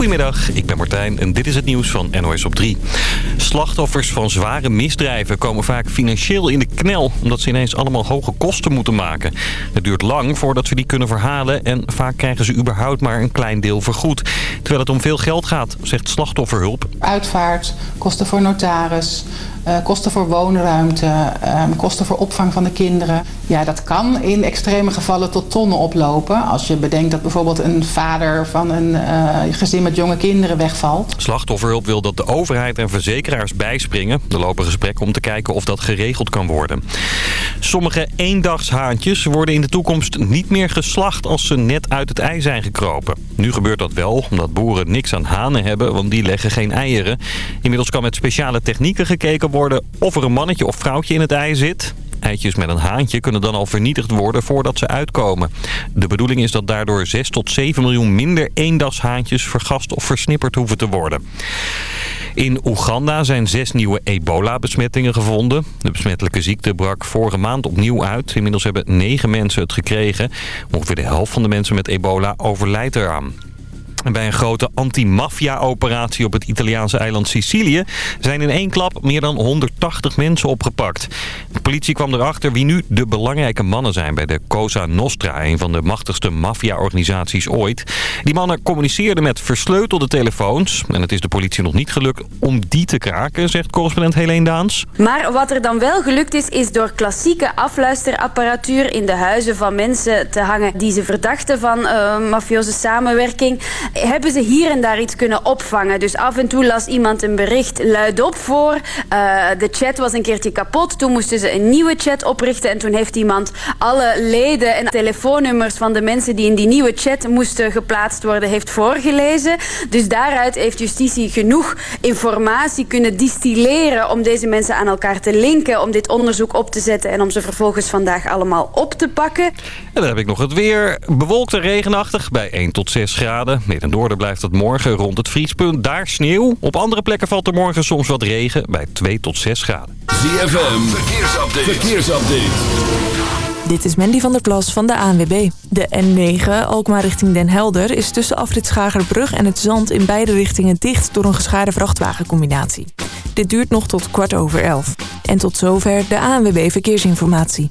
Goedemiddag, ik ben Martijn en dit is het nieuws van NOS op 3. Slachtoffers van zware misdrijven komen vaak financieel in de knel... omdat ze ineens allemaal hoge kosten moeten maken. Het duurt lang voordat ze die kunnen verhalen... en vaak krijgen ze überhaupt maar een klein deel vergoed. Terwijl het om veel geld gaat, zegt Slachtofferhulp. Uitvaart, kosten voor notaris... Uh, kosten voor woonruimte, uh, kosten voor opvang van de kinderen. Ja, dat kan in extreme gevallen tot tonnen oplopen. Als je bedenkt dat bijvoorbeeld een vader van een uh, gezin met jonge kinderen wegvalt. Slachtofferhulp wil dat de overheid en verzekeraars bijspringen. Er lopen gesprekken om te kijken of dat geregeld kan worden. Sommige eendagshaantjes worden in de toekomst niet meer geslacht als ze net uit het ei zijn gekropen. Nu gebeurt dat wel, omdat boeren niks aan hanen hebben, want die leggen geen eieren. Inmiddels kan met speciale technieken gekeken worden of er een mannetje of vrouwtje in het ei zit. Eitjes met een haantje kunnen dan al vernietigd worden voordat ze uitkomen. De bedoeling is dat daardoor 6 tot 7 miljoen minder eendagshaantjes vergast of versnipperd hoeven te worden. In Oeganda zijn zes nieuwe ebola-besmettingen gevonden. De besmettelijke ziekte brak vorige maand opnieuw uit. Inmiddels hebben negen mensen het gekregen. Ongeveer de helft van de mensen met ebola overlijdt eraan. Bij een grote anti-maffia-operatie op het Italiaanse eiland Sicilië... zijn in één klap meer dan 180 mensen opgepakt. De politie kwam erachter wie nu de belangrijke mannen zijn... bij de Cosa Nostra, een van de machtigste maffia-organisaties ooit. Die mannen communiceerden met versleutelde telefoons... en het is de politie nog niet gelukt om die te kraken, zegt correspondent Helene Daans. Maar wat er dan wel gelukt is, is door klassieke afluisterapparatuur... in de huizen van mensen te hangen die ze verdachten van uh, mafioze samenwerking hebben ze hier en daar iets kunnen opvangen. Dus af en toe las iemand een bericht luidop voor. Uh, de chat was een keertje kapot. Toen moesten ze een nieuwe chat oprichten. En toen heeft iemand alle leden en telefoonnummers van de mensen die in die nieuwe chat moesten geplaatst worden, heeft voorgelezen. Dus daaruit heeft justitie genoeg informatie kunnen distilleren om deze mensen aan elkaar te linken, om dit onderzoek op te zetten en om ze vervolgens vandaag allemaal op te pakken. En dan heb ik nog het weer. Bewolkt en regenachtig bij 1 tot 6 graden. Noorden blijft het morgen rond het vriespunt. Daar sneeuw. Op andere plekken valt er morgen soms wat regen bij 2 tot 6 graden. ZFM, verkeersupdate. verkeersupdate. Dit is Mandy van der Plas van de ANWB. De N9, Alkmaar richting Den Helder, is tussen afrit Schagerbrug en het Zand in beide richtingen dicht door een geschaarde vrachtwagencombinatie. Dit duurt nog tot kwart over elf. En tot zover de ANWB Verkeersinformatie.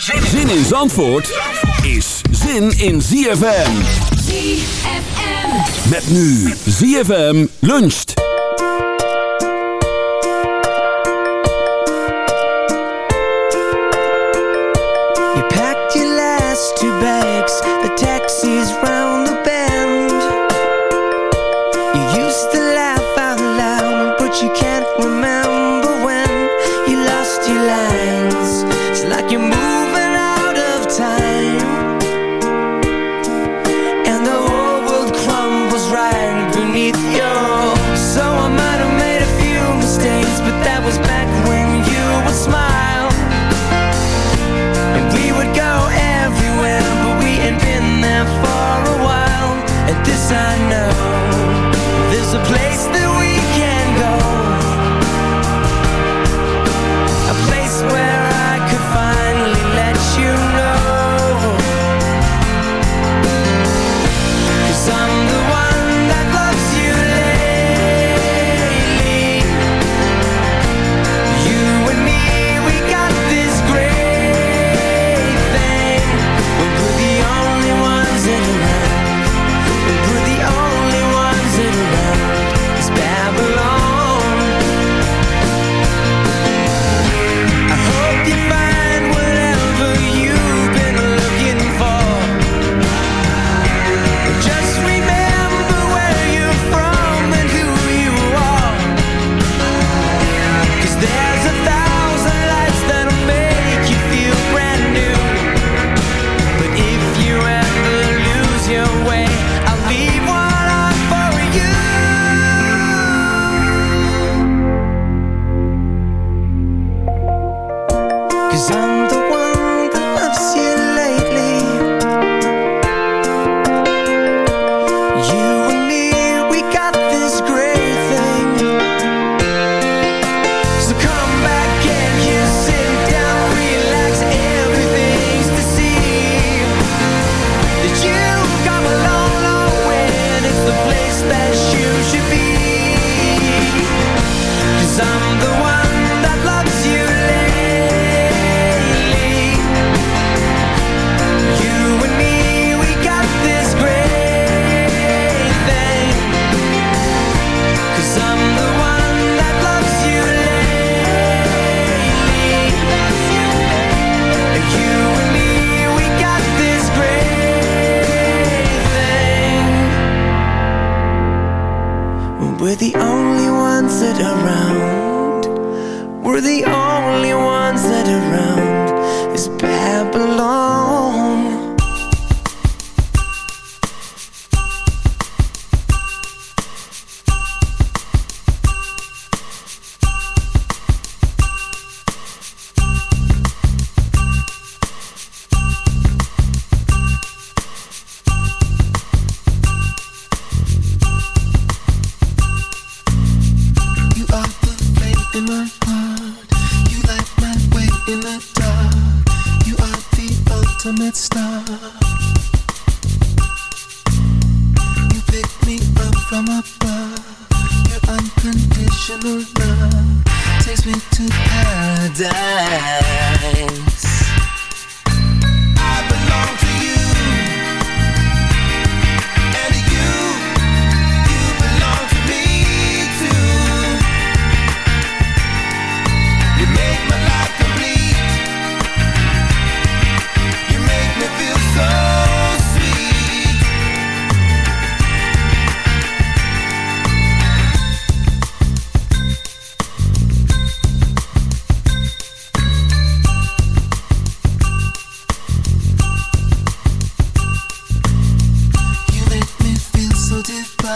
Zin in Zandvoort is zin in ZFM. ZFM. Met nu ZFM luncht. You packed your last two bags, the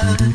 divine.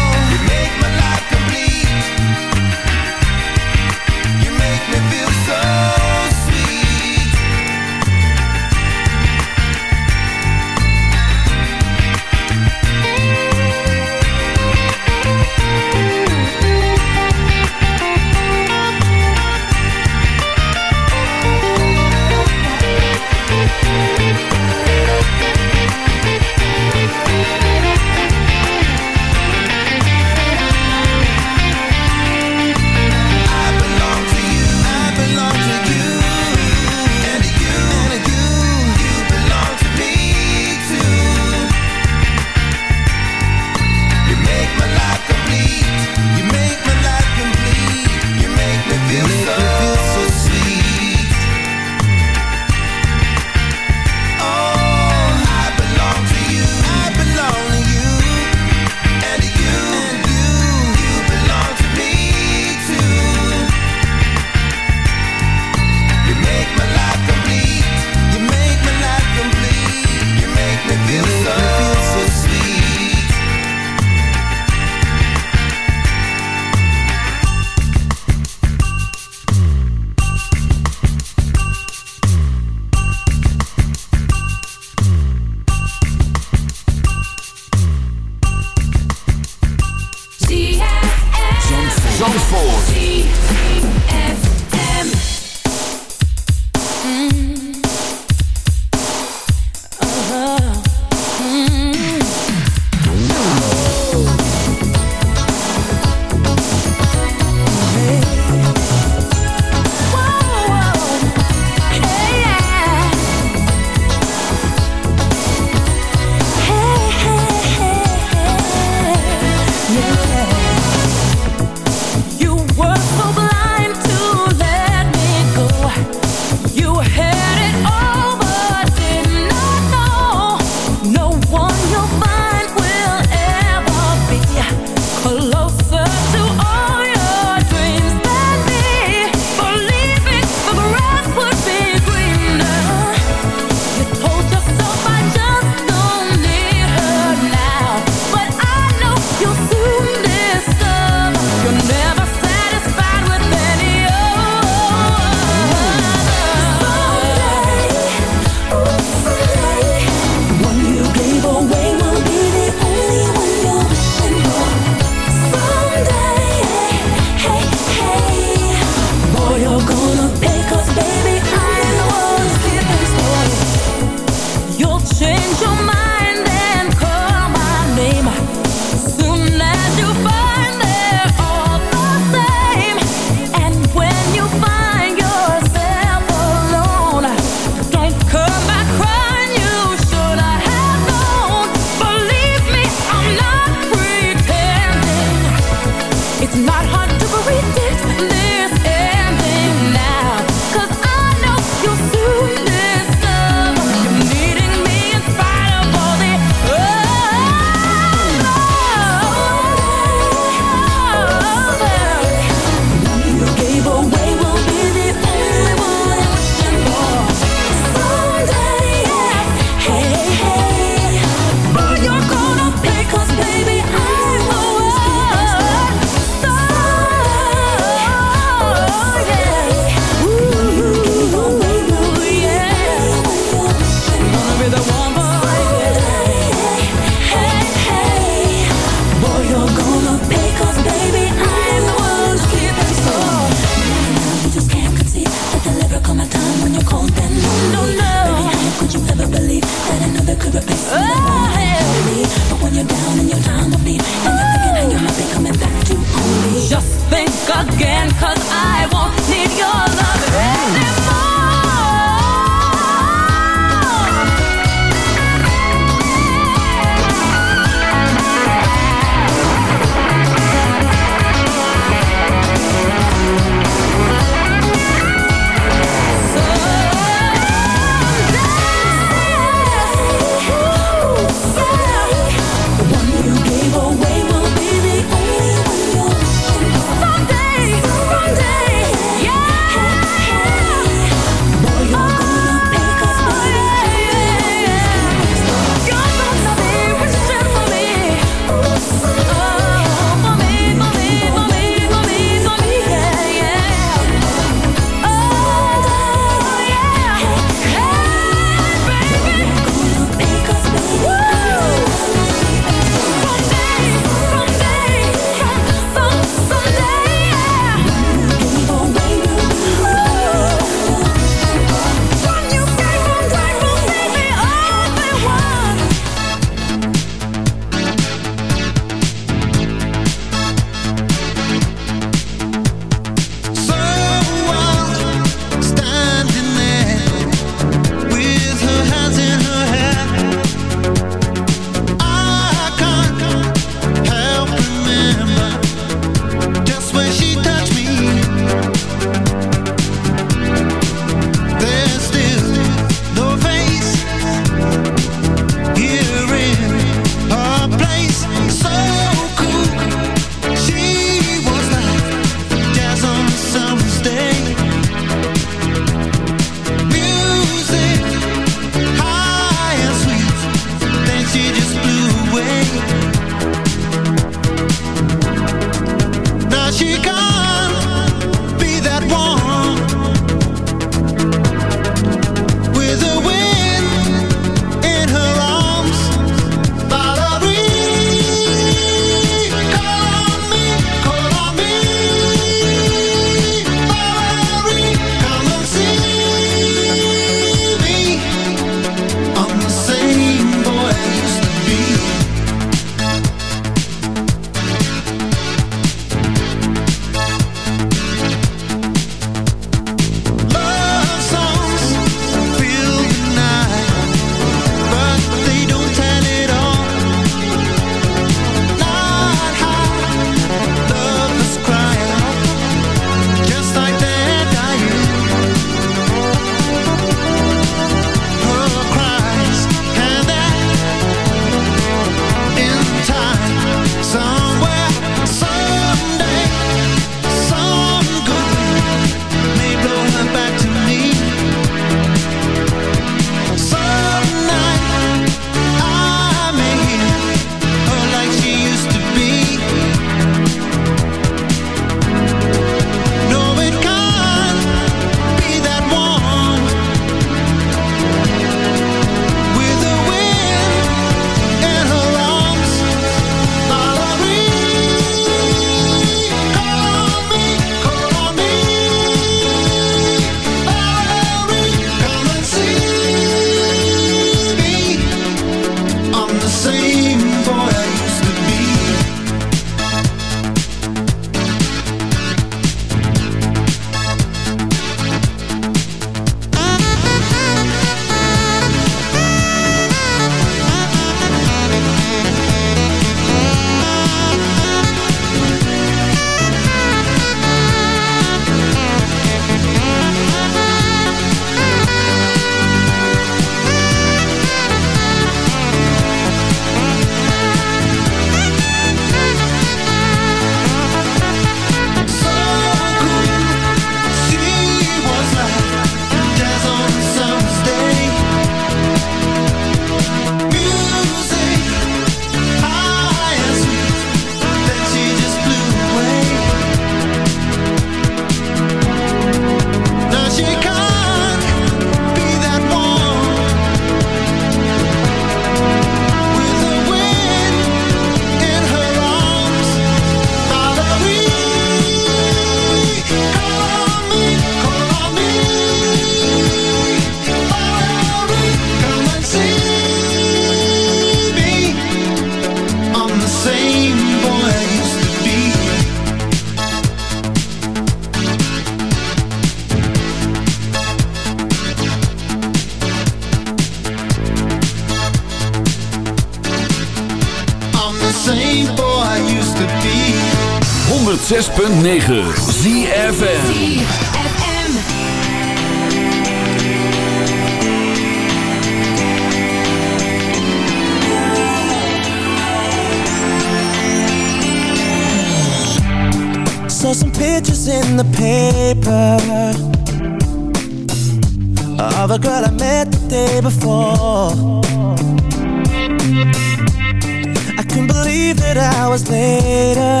believe that hours later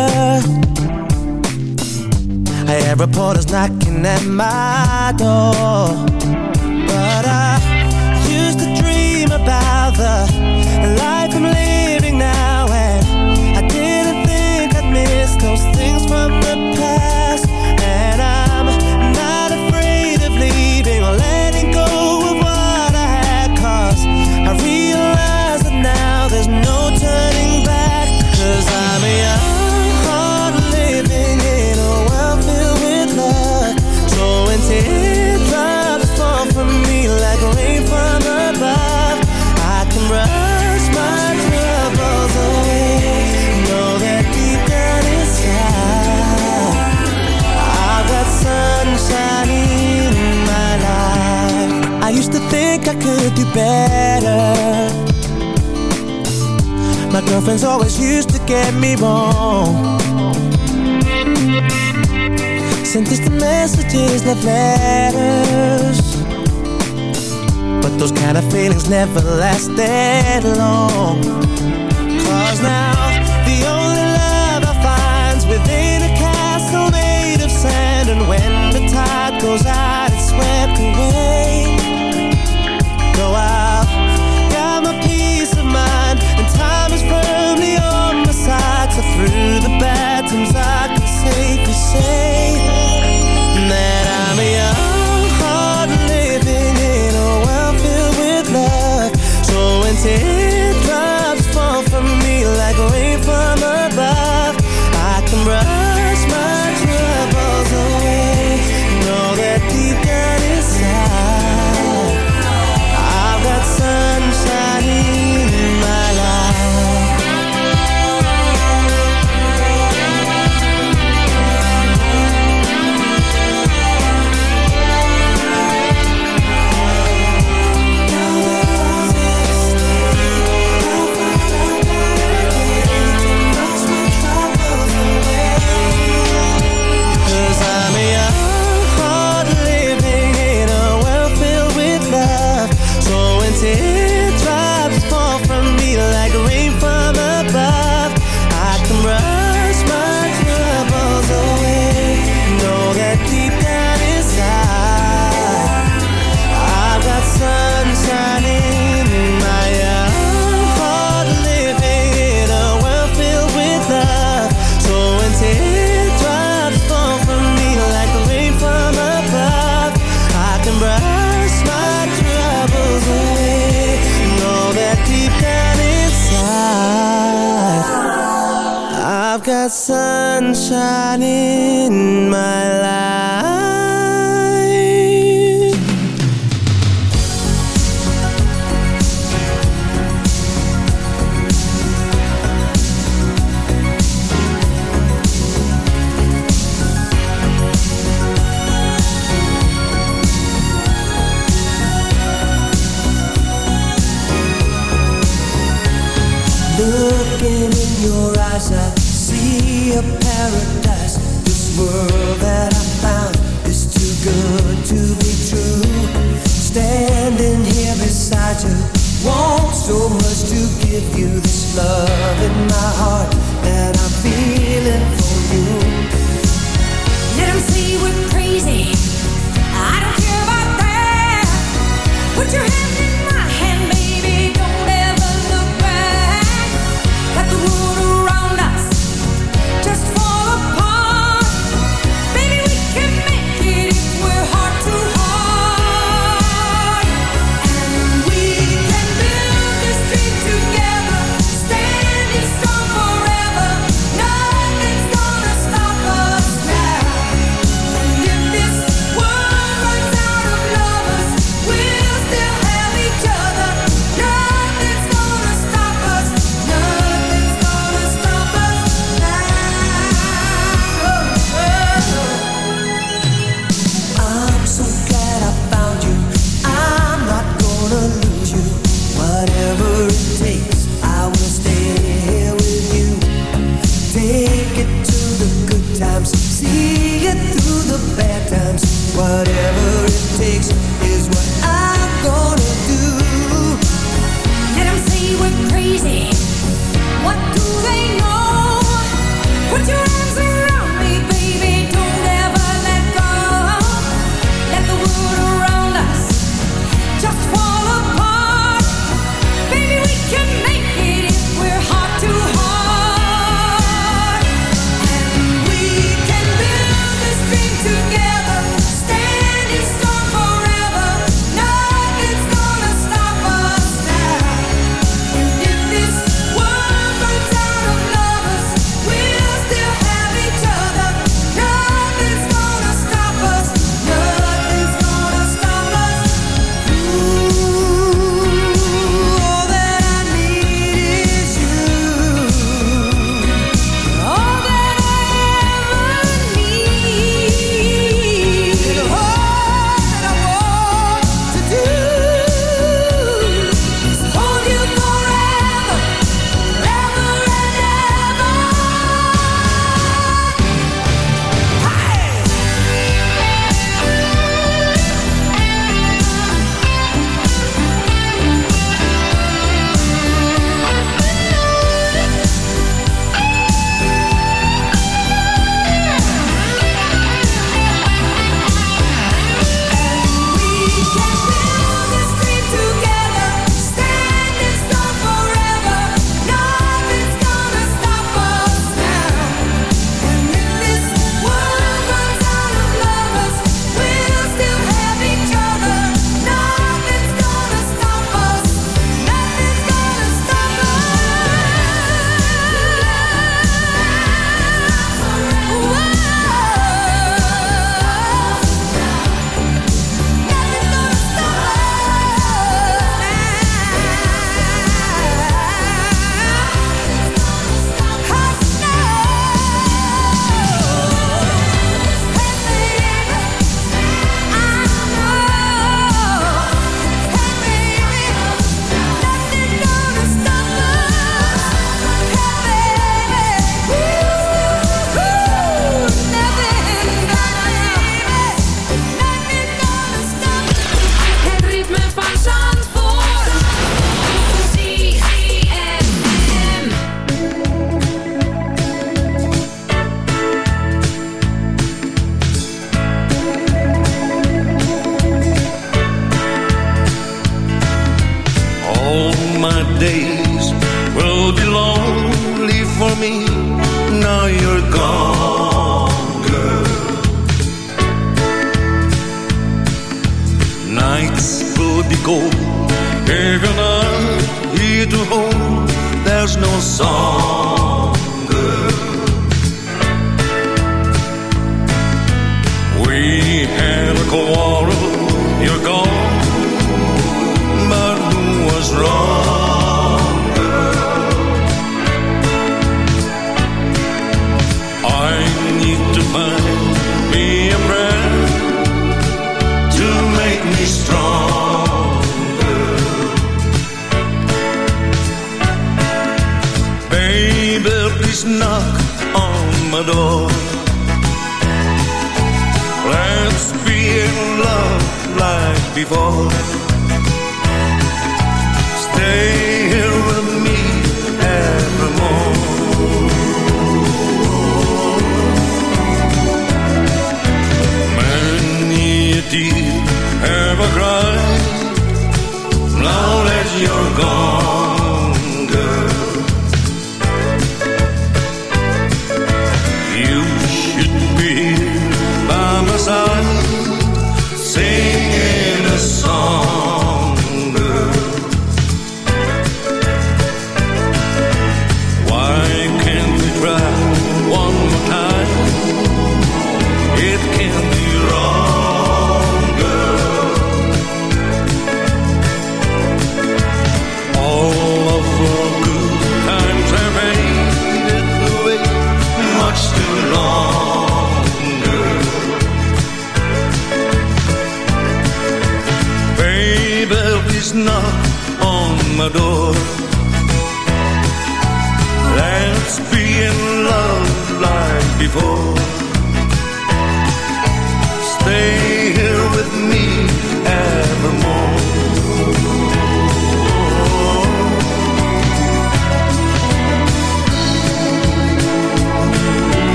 I had reporters knocking at my door. But I used to dream about the life I'm living now And I didn't think I'd miss those things from the could do better. My girlfriend's always used to get me wrong. Sent distant messages, left letters. But those kind of feelings never last that long. Cause now the only love I find's within a castle made of sand. And when the tide goes out, it's swept away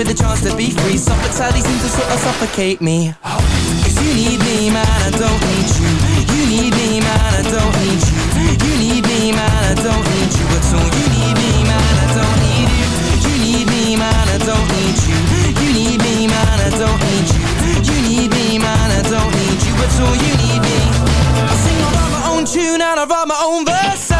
me the chance to be free. Suffolk sadly seems to sort of suffocate me. Cause you need me, man, I don't need you. You need me, man, I don't need you. You need me, man, I don't need you at all. You need me, man, I don't need you. You need me, man, I don't need you. You need me, man, I don't need you. You need me, man, I don't need you at all. You need me. I sing, I my own tune and I write my own verse.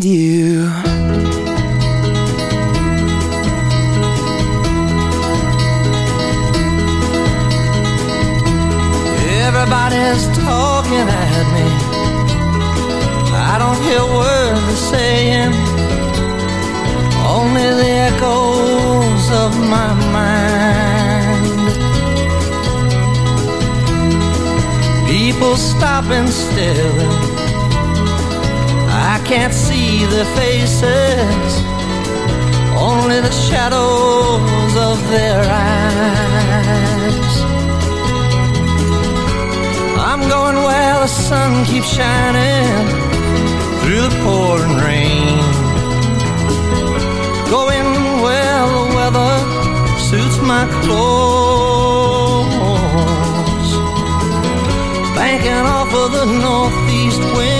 need you Everybody's talking at me. I don't hear words they're saying, only the echoes of my mind. People stop and stare. I can't see their faces, only the shadows of their eyes. I'm going where the sun keeps shining through the pouring rain. Going where the weather suits my clothes. Banking off of the northeast winds,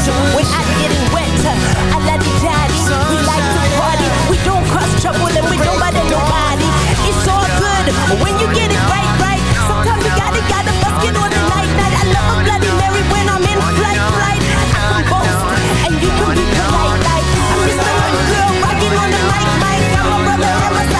Ocean without getting wet. I like the daddy. We like to party. We don't cause trouble and we don't bother nobody. It's all good when you get it right, right. Sometimes you gotta, gotta bust it on the night, night. I love a Bloody Mary when I'm in flight, flight. I can boast and you can be polite, like. I'm just a girl rocking on the mic, mic. I'm a brother on my